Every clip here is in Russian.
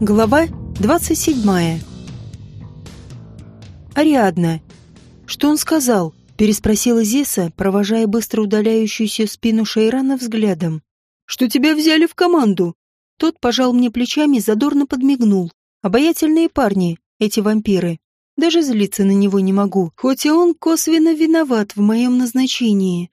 Глава 27. Ариадна. Что он сказал? переспросила Зеса, провожая быстро удаляющуюся спину Шейрана взглядом. Что тебя взяли в команду? Тот пожал мне плечами, задорно подмигнул. Обаятельные парни, эти вампиры. Даже злиться на него не могу, хоть и он косвенно виноват в моем назначении.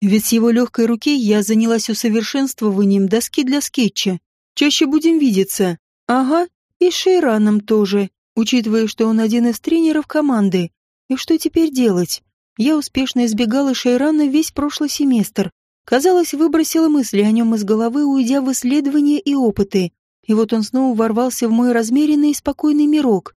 Ведь с его легкой руки я занялась усовершенствованием доски для скетча. Чаще будем видеться. Ага, и с Шейраном тоже, учитывая, что он один из тренеров команды. И что теперь делать? Я успешно избегала Шейрана весь прошлый семестр. Казалось, выбросила мысли о нем из головы, уйдя в исследования и опыты. И вот он снова ворвался в мой размеренный и спокойный мирок.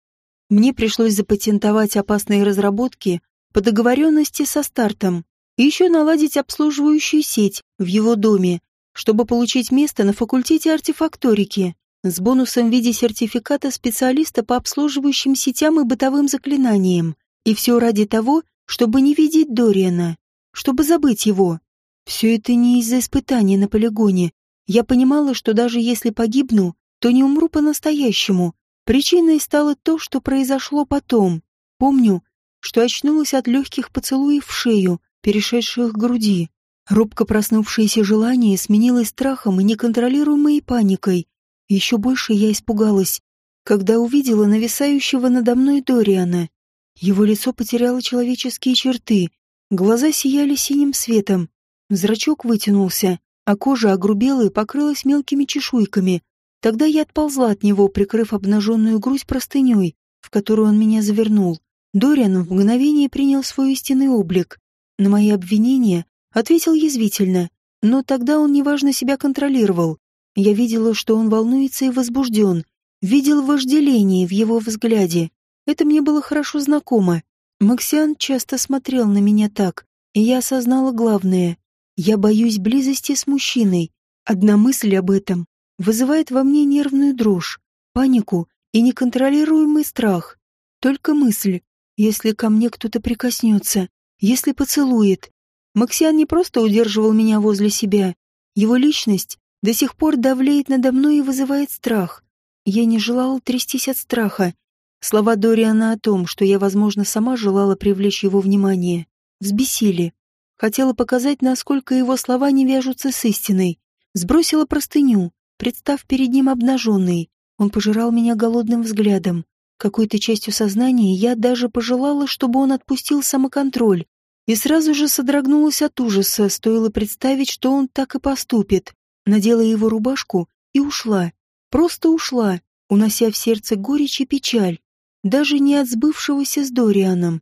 Мне пришлось запатентовать опасные разработки по договоренности со стартом и еще наладить обслуживающую сеть в его доме, чтобы получить место на факультете артефакторики с бонусом в виде сертификата специалиста по обслуживающим сетям и бытовым заклинаниям. И все ради того, чтобы не видеть Дориана, чтобы забыть его. Все это не из-за испытаний на полигоне. Я понимала, что даже если погибну, то не умру по-настоящему. Причиной стало то, что произошло потом. Помню, что очнулась от легких поцелуев в шею, перешедших к груди. Робко проснувшееся желание сменилось страхом и неконтролируемой паникой. Еще больше я испугалась, когда увидела нависающего надо мной Дориана. Его лицо потеряло человеческие черты, глаза сияли синим светом, зрачок вытянулся, а кожа огрубела и покрылась мелкими чешуйками. Тогда я отползла от него, прикрыв обнаженную грудь простыней, в которую он меня завернул. Дориан в мгновение принял свой истинный облик. На мои обвинения ответил язвительно, но тогда он неважно себя контролировал. Я видела, что он волнуется и возбужден, видел вожделение в его взгляде. Это мне было хорошо знакомо. Максиан часто смотрел на меня так, и я осознала главное. Я боюсь близости с мужчиной. Одна мысль об этом вызывает во мне нервную дрожь, панику и неконтролируемый страх. Только мысль, если ко мне кто-то прикоснется, если поцелует. Максиан не просто удерживал меня возле себя. Его личность до сих пор давлеет надо мной и вызывает страх. Я не желала трястись от страха. Слова Дориана о том, что я, возможно, сама желала привлечь его внимание, взбесили. Хотела показать, насколько его слова не вяжутся с истиной. Сбросила простыню, представ перед ним обнаженной. Он пожирал меня голодным взглядом. Какой-то частью сознания я даже пожелала, чтобы он отпустил самоконтроль. И сразу же содрогнулась от ужаса, стоило представить, что он так и поступит надела его рубашку и ушла. Просто ушла, унося в сердце горечь и печаль. Даже не от сбывшегося с Дорианом.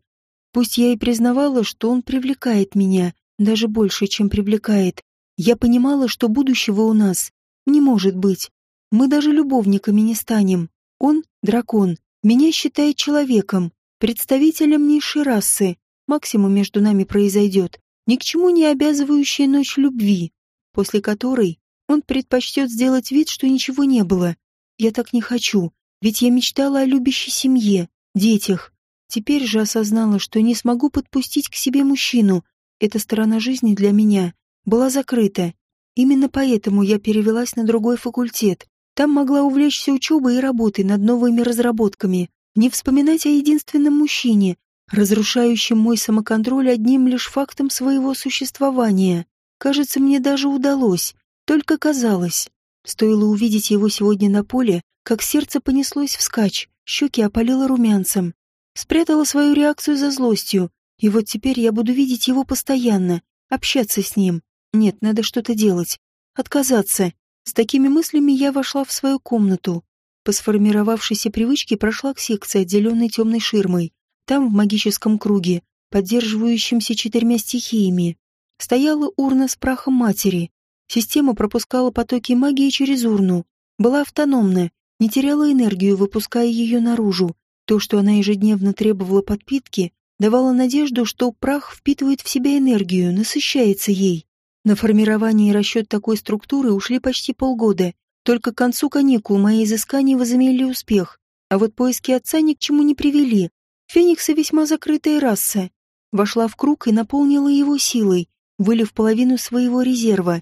Пусть я и признавала, что он привлекает меня, даже больше, чем привлекает. Я понимала, что будущего у нас не может быть. Мы даже любовниками не станем. Он — дракон, меня считает человеком, представителем низшей расы. Максимум между нами произойдет. Ни к чему не обязывающая ночь любви, после которой он предпочтет сделать вид, что ничего не было. Я так не хочу, ведь я мечтала о любящей семье, детях. Теперь же осознала, что не смогу подпустить к себе мужчину. Эта сторона жизни для меня была закрыта. Именно поэтому я перевелась на другой факультет. Там могла увлечься учебой и работой над новыми разработками, не вспоминать о единственном мужчине, разрушающем мой самоконтроль одним лишь фактом своего существования. Кажется, мне даже удалось. Только казалось. Стоило увидеть его сегодня на поле, как сердце понеслось вскачь, щеки опалило румянцем. Спрятала свою реакцию за злостью, и вот теперь я буду видеть его постоянно, общаться с ним. Нет, надо что-то делать. Отказаться. С такими мыслями я вошла в свою комнату. По сформировавшейся привычке прошла к секции, отделенной темной ширмой. Там, в магическом круге, поддерживающемся четырьмя стихиями, стояла урна с прахом матери, Система пропускала потоки магии через урну, была автономна, не теряла энергию, выпуская ее наружу. То, что она ежедневно требовала подпитки, давало надежду, что прах впитывает в себя энергию, насыщается ей. На формирование и расчет такой структуры ушли почти полгода. Только к концу каникул мои изыскания возымели успех, а вот поиски отца ни к чему не привели. Фениксы весьма закрытая раса. Вошла в круг и наполнила его силой, вылив половину своего резерва.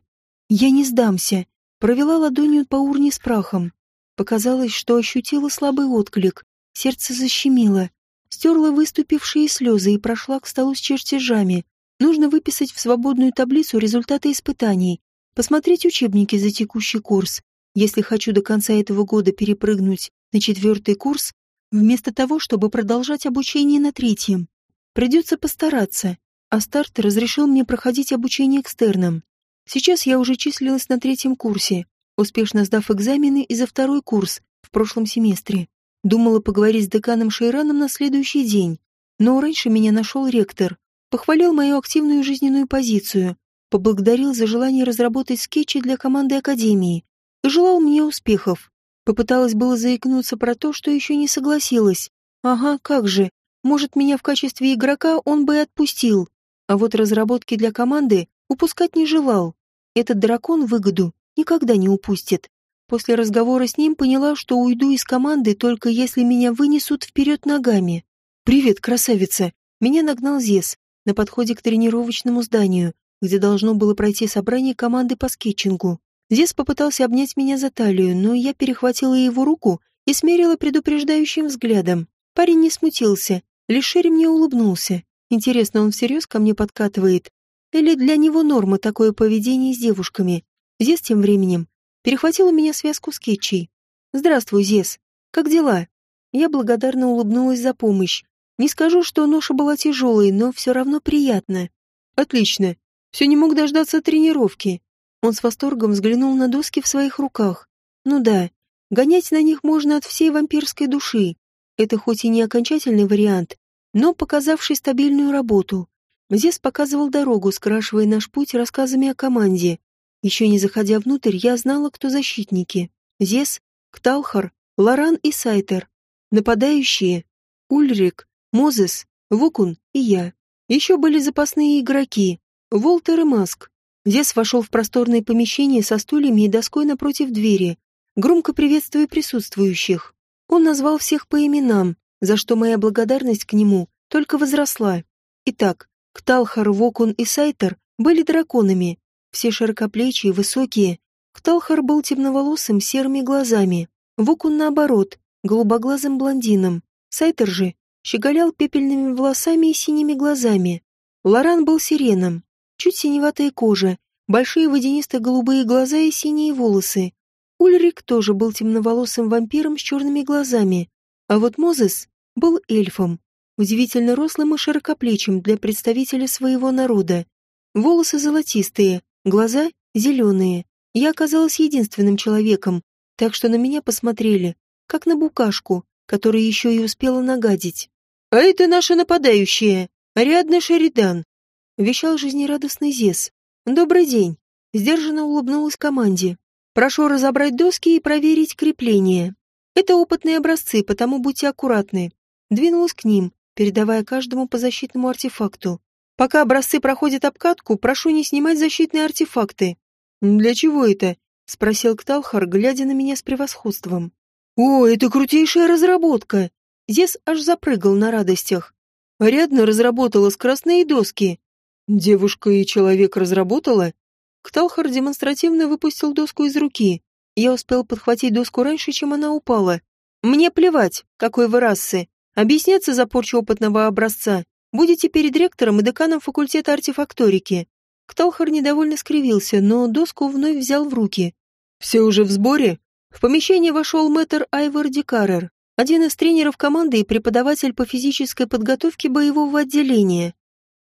Я не сдамся. Провела ладонью по урне с прахом. Показалось, что ощутила слабый отклик. Сердце защемило. Стерла выступившие слезы и прошла к столу с чертежами. Нужно выписать в свободную таблицу результаты испытаний, посмотреть учебники за текущий курс. Если хочу до конца этого года перепрыгнуть на четвертый курс, вместо того, чтобы продолжать обучение на третьем. Придется постараться, а старт разрешил мне проходить обучение экстерном. Сейчас я уже числилась на третьем курсе, успешно сдав экзамены и за второй курс в прошлом семестре. Думала поговорить с деканом Шейраном на следующий день, но раньше меня нашел ректор, похвалил мою активную жизненную позицию, поблагодарил за желание разработать скетчи для команды Академии и желал мне успехов. Попыталась было заикнуться про то, что еще не согласилась. Ага, как же, может, меня в качестве игрока он бы и отпустил. А вот разработки для команды упускать не желал. Этот дракон выгоду никогда не упустит. После разговора с ним поняла, что уйду из команды только если меня вынесут вперед ногами. «Привет, красавица!» Меня нагнал Зес на подходе к тренировочному зданию, где должно было пройти собрание команды по скетчингу. Зес попытался обнять меня за талию, но я перехватила его руку и смерила предупреждающим взглядом. Парень не смутился, лишь шире мне улыбнулся. Интересно, он всерьез ко мне подкатывает? Или для него норма такое поведение с девушками? Зес тем временем перехватил у меня связку скетчей. «Здравствуй, Зес. Как дела?» Я благодарно улыбнулась за помощь. Не скажу, что ноша была тяжелой, но все равно приятно. «Отлично. Все не мог дождаться тренировки». Он с восторгом взглянул на доски в своих руках. «Ну да, гонять на них можно от всей вампирской души. Это хоть и не окончательный вариант, но показавший стабильную работу. Зес показывал дорогу, скрашивая наш путь рассказами о команде. Еще не заходя внутрь, я знала, кто защитники. Зес, Кталхар, Лоран и Сайтер. Нападающие — Ульрик, Мозес, Вукун и я. Еще были запасные игроки — Волтер и Маск. Зес вошел в просторное помещение со стульями и доской напротив двери, громко приветствуя присутствующих. Он назвал всех по именам, за что моя благодарность к нему только возросла. Итак, Кталхар, Вокун и Сайтер были драконами, все широкоплечие, высокие. Кталхар был темноволосым, серыми глазами. Вукун, наоборот, голубоглазым блондином. Сайтер же щеголял пепельными волосами и синими глазами. Лоран был сиреном. Чуть синеватая кожа, большие водянисто-голубые глаза и синие волосы. Ульрик тоже был темноволосым вампиром с черными глазами. А вот Мозес был эльфом, удивительно рослым и широкоплечим для представителя своего народа. Волосы золотистые, Глаза зеленые. Я оказалась единственным человеком, так что на меня посмотрели, как на букашку, которая еще и успела нагадить. «А это наша нападающая, Ариадна Шеридан», — вещал жизнерадостный Зес. «Добрый день», — сдержанно улыбнулась команде. «Прошу разобрать доски и проверить крепление. Это опытные образцы, потому будьте аккуратны». Двинулась к ним, передавая каждому по защитному артефакту. Пока образцы проходят обкатку, прошу не снимать защитные артефакты. Для чего это? спросил Кталхар, глядя на меня с превосходством. О, это крутейшая разработка. Зес аж запрыгал на радостях. Рядно разработала скоростные доски. Девушка и человек разработала? Кталхар демонстративно выпустил доску из руки. Я успел подхватить доску раньше, чем она упала. Мне плевать, какой вы расы. Объясняться за порчу опытного образца Будете перед ректором и деканом факультета артефакторики. Кталхар недовольно скривился, но доску вновь взял в руки. Все уже в сборе? В помещение вошел мэтр Айвор Дикарер, один из тренеров команды и преподаватель по физической подготовке боевого отделения.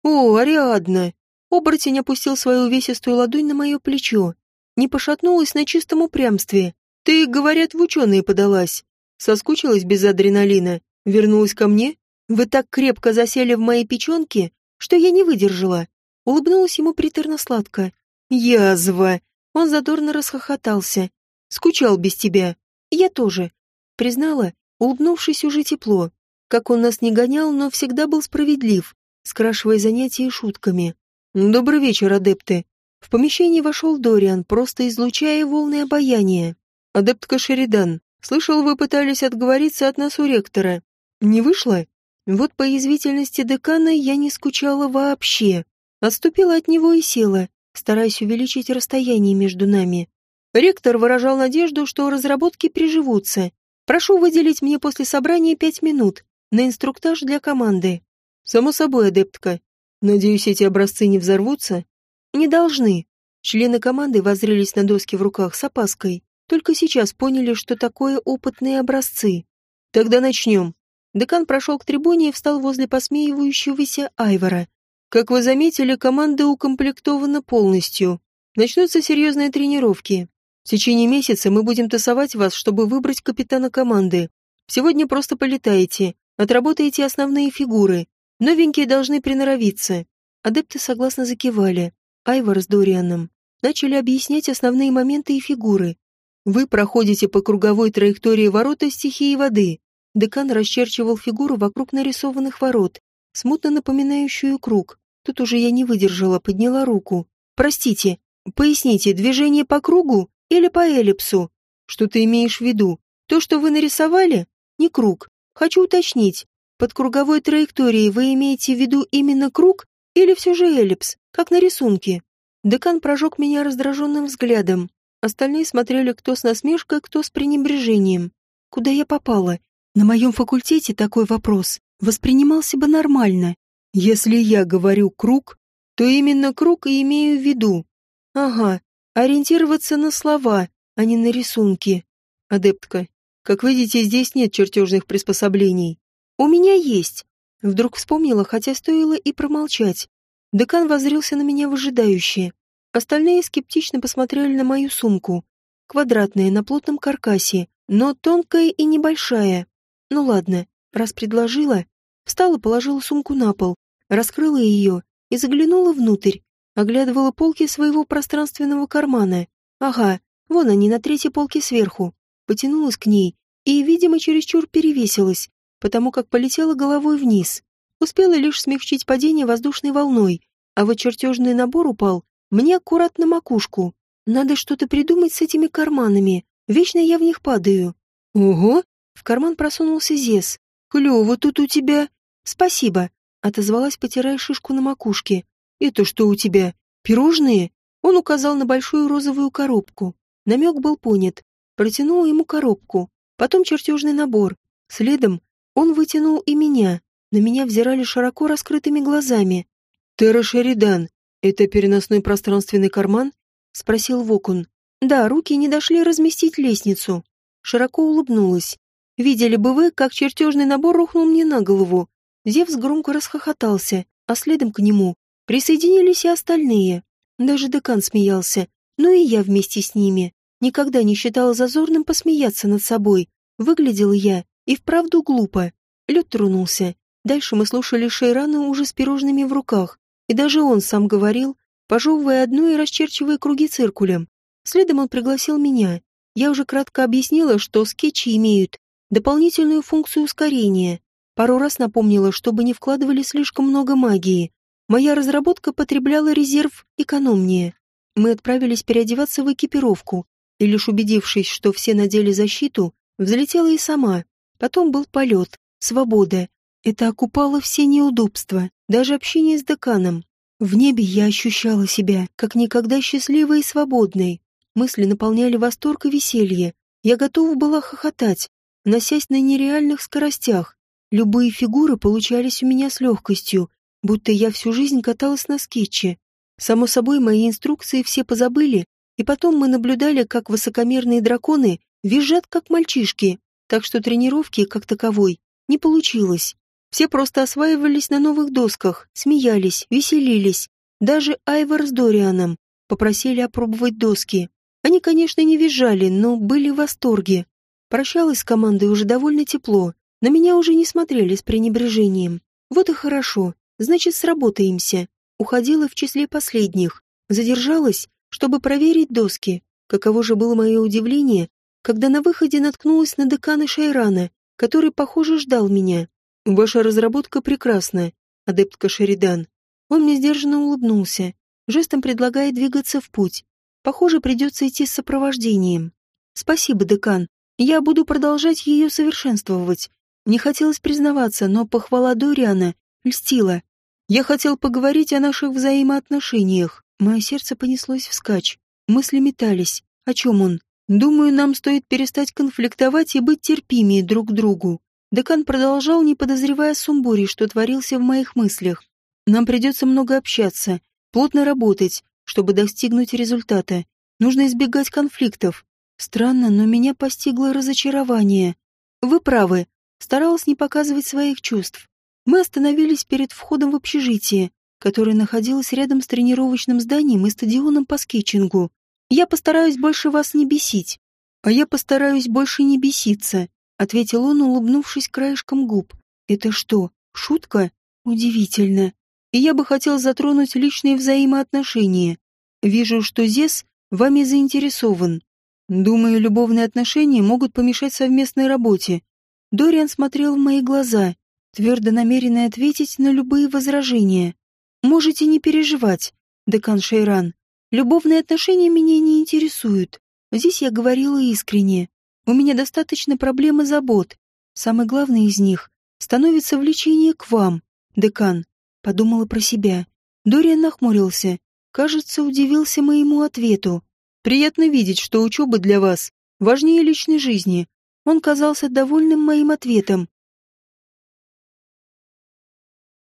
«О, Ариадна!» Оборотень опустил свою увесистую ладонь на мое плечо. Не пошатнулась на чистом упрямстве. «Ты, говорят, в ученые подалась. Соскучилась без адреналина. Вернулась ко мне?» Вы так крепко засели в моей печенке, что я не выдержала. Улыбнулась ему приторно-сладко. Язва! Он задорно расхохотался. Скучал без тебя. Я тоже. Признала, улыбнувшись уже тепло. Как он нас не гонял, но всегда был справедлив, скрашивая занятия шутками. «Добрый вечер, адепты!» В помещение вошел Дориан, просто излучая волны обаяния. «Адептка Шеридан, слышал, вы пытались отговориться от нас у ректора. Не вышло?» Вот по язвительности декана я не скучала вообще. Отступила от него и села, стараясь увеличить расстояние между нами. Ректор выражал надежду, что разработки приживутся. Прошу выделить мне после собрания пять минут на инструктаж для команды. Само собой, адептка. Надеюсь, эти образцы не взорвутся? Не должны. Члены команды воззрелись на доски в руках с опаской. Только сейчас поняли, что такое опытные образцы. Тогда начнем. Декан прошел к трибуне и встал возле посмеивающегося Айвора. Как вы заметили, команда укомплектована полностью. Начнутся серьезные тренировки. В течение месяца мы будем тасовать вас, чтобы выбрать капитана команды. Сегодня просто полетаете, отработаете основные фигуры. Новенькие должны приноровиться. Адепты согласно закивали. Айвор с Дорианом начали объяснять основные моменты и фигуры. Вы проходите по круговой траектории ворота стихии воды. Декан расчерчивал фигуру вокруг нарисованных ворот, смутно напоминающую круг. Тут уже я не выдержала, подняла руку. Простите, поясните, движение по кругу или по эллипсу? Что ты имеешь в виду? То, что вы нарисовали? Не круг. Хочу уточнить. Под круговой траекторией вы имеете в виду именно круг или все же эллипс, как на рисунке? Декан прожег меня раздраженным взглядом. Остальные смотрели кто с насмешкой, кто с пренебрежением. Куда я попала? На моем факультете такой вопрос воспринимался бы нормально. Если я говорю «круг», то именно круг и имею в виду. Ага, ориентироваться на слова, а не на рисунки. Адептка, как видите, здесь нет чертежных приспособлений. У меня есть. Вдруг вспомнила, хотя стоило и промолчать. Декан воззрился на меня выжидающе. Остальные скептично посмотрели на мою сумку. Квадратная, на плотном каркасе, но тонкая и небольшая. Ну ладно, раз предложила. Встала, положила сумку на пол, раскрыла ее и заглянула внутрь. Оглядывала полки своего пространственного кармана. Ага, вон они на третьей полке сверху. Потянулась к ней и, видимо, чересчур перевесилась, потому как полетела головой вниз. Успела лишь смягчить падение воздушной волной, а вот чертежный набор упал мне аккуратно макушку. Надо что-то придумать с этими карманами. Вечно я в них падаю. Ого! В карман просунулся Зес. Клево тут у тебя. Спасибо. Отозвалась, потирая шишку на макушке. Это что у тебя? Пирожные? Он указал на большую розовую коробку. Намек был понят. Протянул ему коробку. Потом чертежный набор. Следом он вытянул и меня. На меня взирали широко раскрытыми глазами. «Терра Шеридан, это переносной пространственный карман?» — спросил Вокун. «Да, руки не дошли разместить лестницу». Широко улыбнулась. «Видели бы вы, как чертежный набор рухнул мне на голову». Зевс громко расхохотался, а следом к нему присоединились и остальные. Даже декан смеялся, но и я вместе с ними. Никогда не считала зазорным посмеяться над собой. Выглядела я и вправду глупо. Лед тронулся. Дальше мы слушали Шейрана уже с пирожными в руках. И даже он сам говорил, пожевывая одну и расчерчивая круги циркулем. Следом он пригласил меня. Я уже кратко объяснила, что скетчи имеют дополнительную функцию ускорения. Пару раз напомнила, чтобы не вкладывали слишком много магии. Моя разработка потребляла резерв экономнее. Мы отправились переодеваться в экипировку, и лишь убедившись, что все надели защиту, взлетела и сама. Потом был полет, свобода. Это окупало все неудобства, даже общение с деканом. В небе я ощущала себя, как никогда счастливой и свободной. Мысли наполняли восторг и веселье. Я готова была хохотать, носясь на нереальных скоростях. Любые фигуры получались у меня с легкостью, будто я всю жизнь каталась на скетче. Само собой, мои инструкции все позабыли, и потом мы наблюдали, как высокомерные драконы визжат, как мальчишки, так что тренировки, как таковой, не получилось. Все просто осваивались на новых досках, смеялись, веселились. Даже Айвор с Дорианом попросили опробовать доски. Они, конечно, не визжали, но были в восторге. Прощалась с командой уже довольно тепло. На меня уже не смотрели с пренебрежением. Вот и хорошо, значит, сработаемся. Уходила в числе последних. Задержалась, чтобы проверить доски. Каково же было мое удивление, когда на выходе наткнулась на декана Шайрана, который, похоже, ждал меня. «Ваша разработка прекрасна, адептка Шеридан». Он мне сдержанно улыбнулся, жестом предлагая двигаться в путь. Похоже, придется идти с сопровождением. «Спасибо, декан. Я буду продолжать ее совершенствовать». Не хотелось признаваться, но похвала Дориана льстила. Я хотел поговорить о наших взаимоотношениях. Мое сердце понеслось вскачь. Мысли метались. О чем он? Думаю, нам стоит перестать конфликтовать и быть терпимее друг к другу. Декан продолжал, не подозревая сумбуре, что творился в моих мыслях. Нам придется много общаться, плотно работать, чтобы достигнуть результата. Нужно избегать конфликтов. Странно, но меня постигло разочарование. Вы правы. Старалась не показывать своих чувств. Мы остановились перед входом в общежитие, которое находилось рядом с тренировочным зданием и стадионом по скетчингу. Я постараюсь больше вас не бесить. А я постараюсь больше не беситься, ответил он, улыбнувшись краешком губ. Это что, шутка? Удивительно. И я бы хотел затронуть личные взаимоотношения. Вижу, что Зес вами заинтересован. Думаю, любовные отношения могут помешать совместной работе. Дориан смотрел в мои глаза, твердо намеренный ответить на любые возражения. Можете не переживать, декан Шейран. Любовные отношения меня не интересуют. Здесь я говорила искренне. У меня достаточно проблем и забот. Самое главное из них становится влечение к вам, декан. Подумала про себя. Дориан нахмурился. Кажется, удивился моему ответу. Приятно видеть, что учеба для вас важнее личной жизни. Он казался довольным моим ответом.